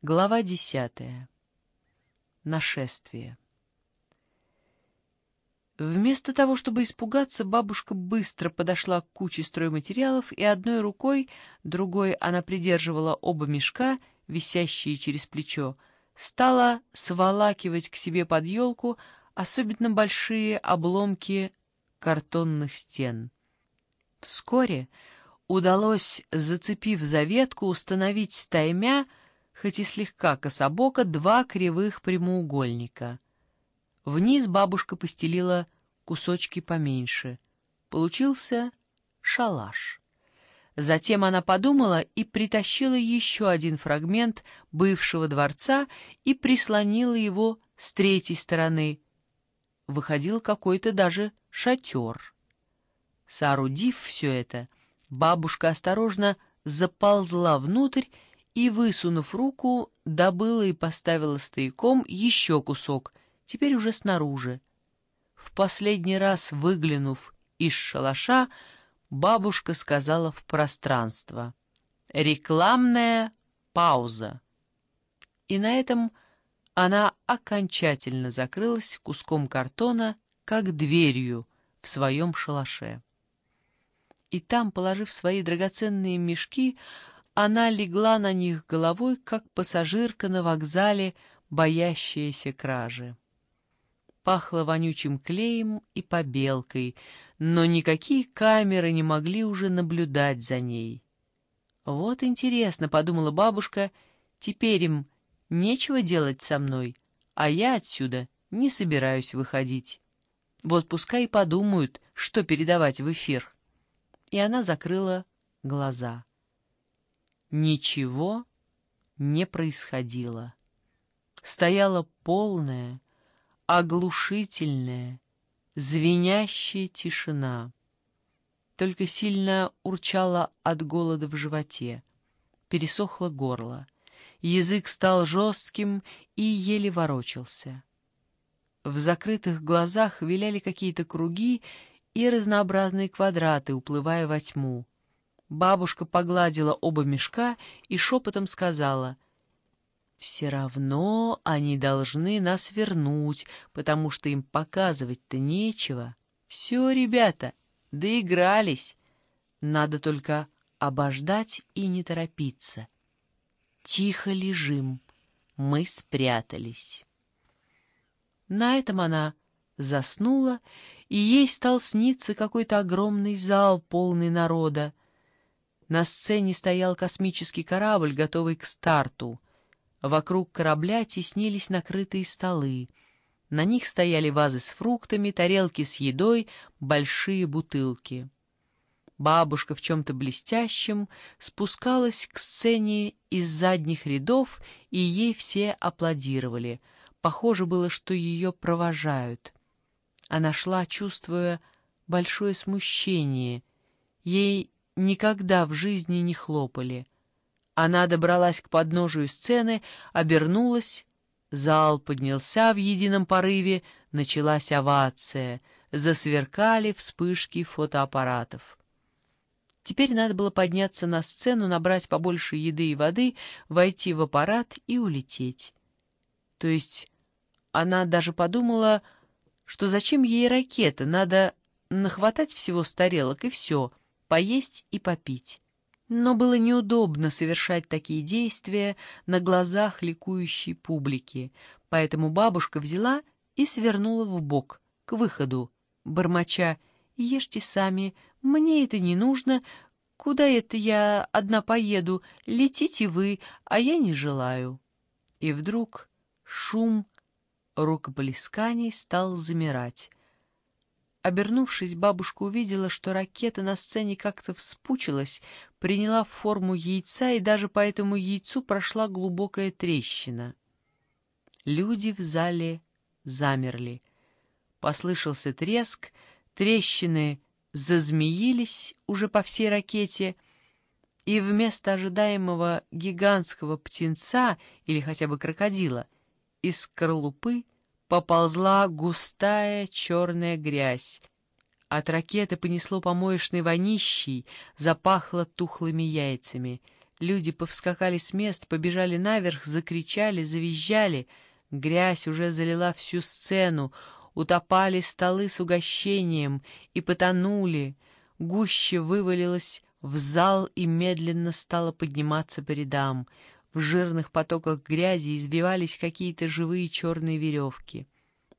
Глава десятая. Нашествие. Вместо того, чтобы испугаться, бабушка быстро подошла к куче стройматериалов и одной рукой, другой она придерживала оба мешка, висящие через плечо, стала сволакивать к себе под елку особенно большие обломки картонных стен. Вскоре удалось, зацепив за ветку, установить стаймя, хоть и слегка кособоко, два кривых прямоугольника. Вниз бабушка постелила кусочки поменьше. Получился шалаш. Затем она подумала и притащила еще один фрагмент бывшего дворца и прислонила его с третьей стороны. Выходил какой-то даже шатер. Соорудив все это, бабушка осторожно заползла внутрь и, высунув руку, добыла и поставила стояком еще кусок, теперь уже снаружи. В последний раз выглянув из шалаша, бабушка сказала в пространство «Рекламная пауза». И на этом она окончательно закрылась куском картона, как дверью в своем шалаше. И там, положив свои драгоценные мешки, она легла на них головой, как пассажирка на вокзале, боящаяся кражи. Пахло вонючим клеем и побелкой, но никакие камеры не могли уже наблюдать за ней. «Вот интересно», — подумала бабушка, — «теперь им нечего делать со мной, а я отсюда не собираюсь выходить. Вот пускай и подумают, что передавать в эфир». И она закрыла глаза. Ничего не происходило. Стояла полная, оглушительная, звенящая тишина. Только сильно урчала от голода в животе. Пересохло горло. Язык стал жестким и еле ворочался. В закрытых глазах виляли какие-то круги и разнообразные квадраты, уплывая во тьму. Бабушка погладила оба мешка и шепотом сказала, «Все равно они должны нас вернуть, потому что им показывать-то нечего. Все, ребята, доигрались. Надо только обождать и не торопиться. Тихо лежим, мы спрятались». На этом она заснула, и ей стал сниться какой-то огромный зал, полный народа. На сцене стоял космический корабль, готовый к старту. Вокруг корабля теснились накрытые столы. На них стояли вазы с фруктами, тарелки с едой, большие бутылки. Бабушка в чем-то блестящем спускалась к сцене из задних рядов, и ей все аплодировали. Похоже было, что ее провожают. Она шла, чувствуя большое смущение. Ей никогда в жизни не хлопали. Она добралась к подножию сцены, обернулась. Зал поднялся в едином порыве, началась овация. Засверкали вспышки фотоаппаратов. Теперь надо было подняться на сцену, набрать побольше еды и воды, войти в аппарат и улететь. То есть она даже подумала, что зачем ей ракета, надо нахватать всего с тарелок и все — поесть и попить. Но было неудобно совершать такие действия на глазах ликующей публики, поэтому бабушка взяла и свернула в бок к выходу, бормоча «Ешьте сами, мне это не нужно, куда это я одна поеду, летите вы, а я не желаю». И вдруг шум рукоплесканий стал замирать. Обернувшись, бабушка увидела, что ракета на сцене как-то вспучилась, приняла форму яйца, и даже по этому яйцу прошла глубокая трещина. Люди в зале замерли. Послышался треск, трещины зазмеились уже по всей ракете, и вместо ожидаемого гигантского птенца или хотя бы крокодила из скорлупы поползла густая черная грязь. От ракеты понесло помоечной вонищей, запахло тухлыми яйцами. Люди повскакали с мест, побежали наверх, закричали, завизжали. Грязь уже залила всю сцену, утопали столы с угощением и потонули. Гуще вывалилась в зал и медленно стала подниматься по рядам. В жирных потоках грязи избивались какие-то живые черные веревки.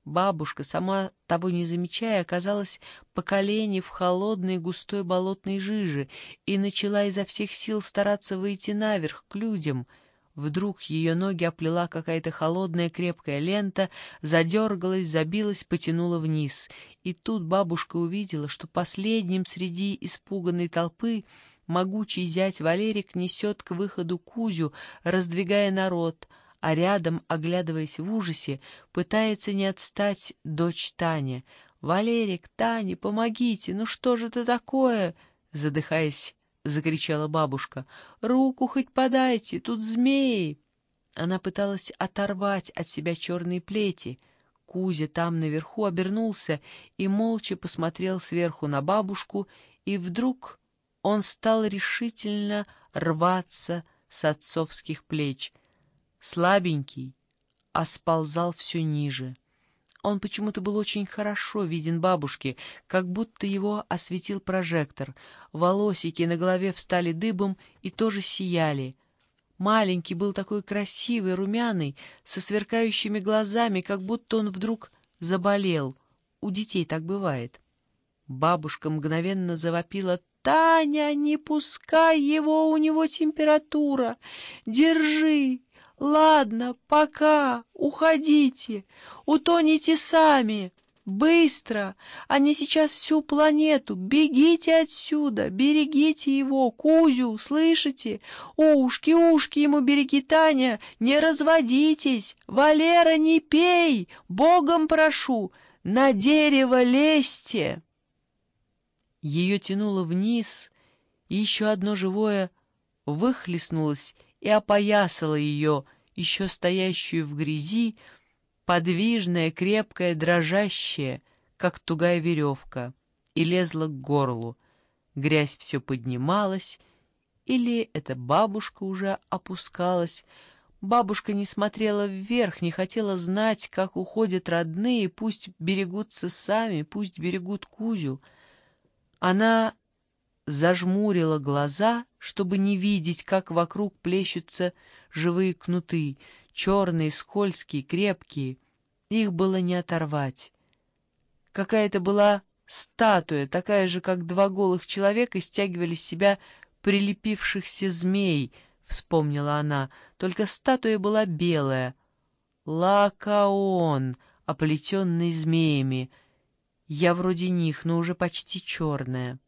Бабушка, сама того не замечая, оказалась по колени в холодной густой болотной жиже и начала изо всех сил стараться выйти наверх, к людям. Вдруг ее ноги оплела какая-то холодная крепкая лента, задергалась, забилась, потянула вниз. И тут бабушка увидела, что последним среди испуганной толпы могучий зять Валерик несет к выходу Кузю, раздвигая народ — а рядом, оглядываясь в ужасе, пытается не отстать дочь Таня. «Валерик, Таня, помогите! Ну что же это такое?» Задыхаясь, закричала бабушка. «Руку хоть подайте, тут змеи!» Она пыталась оторвать от себя черные плети. Кузя там наверху обернулся и молча посмотрел сверху на бабушку, и вдруг он стал решительно рваться с отцовских плеч — слабенький, а сползал все ниже. Он почему-то был очень хорошо виден бабушке, как будто его осветил прожектор. Волосики на голове встали дыбом и тоже сияли. Маленький был такой красивый, румяный, со сверкающими глазами, как будто он вдруг заболел. У детей так бывает. Бабушка мгновенно завопила «Таня, не пускай его, у него температура! Держи!» «Ладно, пока, уходите, утоните сами, быстро, они сейчас всю планету, бегите отсюда, берегите его, Кузю, слышите? Ушки, ушки ему береги, Таня, не разводитесь, Валера, не пей, Богом прошу, на дерево лезьте!» Ее тянуло вниз, и еще одно живое выхлестнулось и опоясала ее, еще стоящую в грязи, подвижная, крепкая, дрожащая, как тугая веревка, и лезла к горлу. Грязь все поднималась, или эта бабушка уже опускалась. Бабушка не смотрела вверх, не хотела знать, как уходят родные, пусть берегутся сами, пусть берегут Кузю. Она зажмурила глаза, чтобы не видеть, как вокруг плещутся живые кнуты, черные, скользкие, крепкие. Их было не оторвать. Какая-то была статуя, такая же, как два голых человека стягивали с себя прилепившихся змей, вспомнила она, только статуя была белая. Лакаон, оплетенный змеями. Я вроде них, но уже почти черная.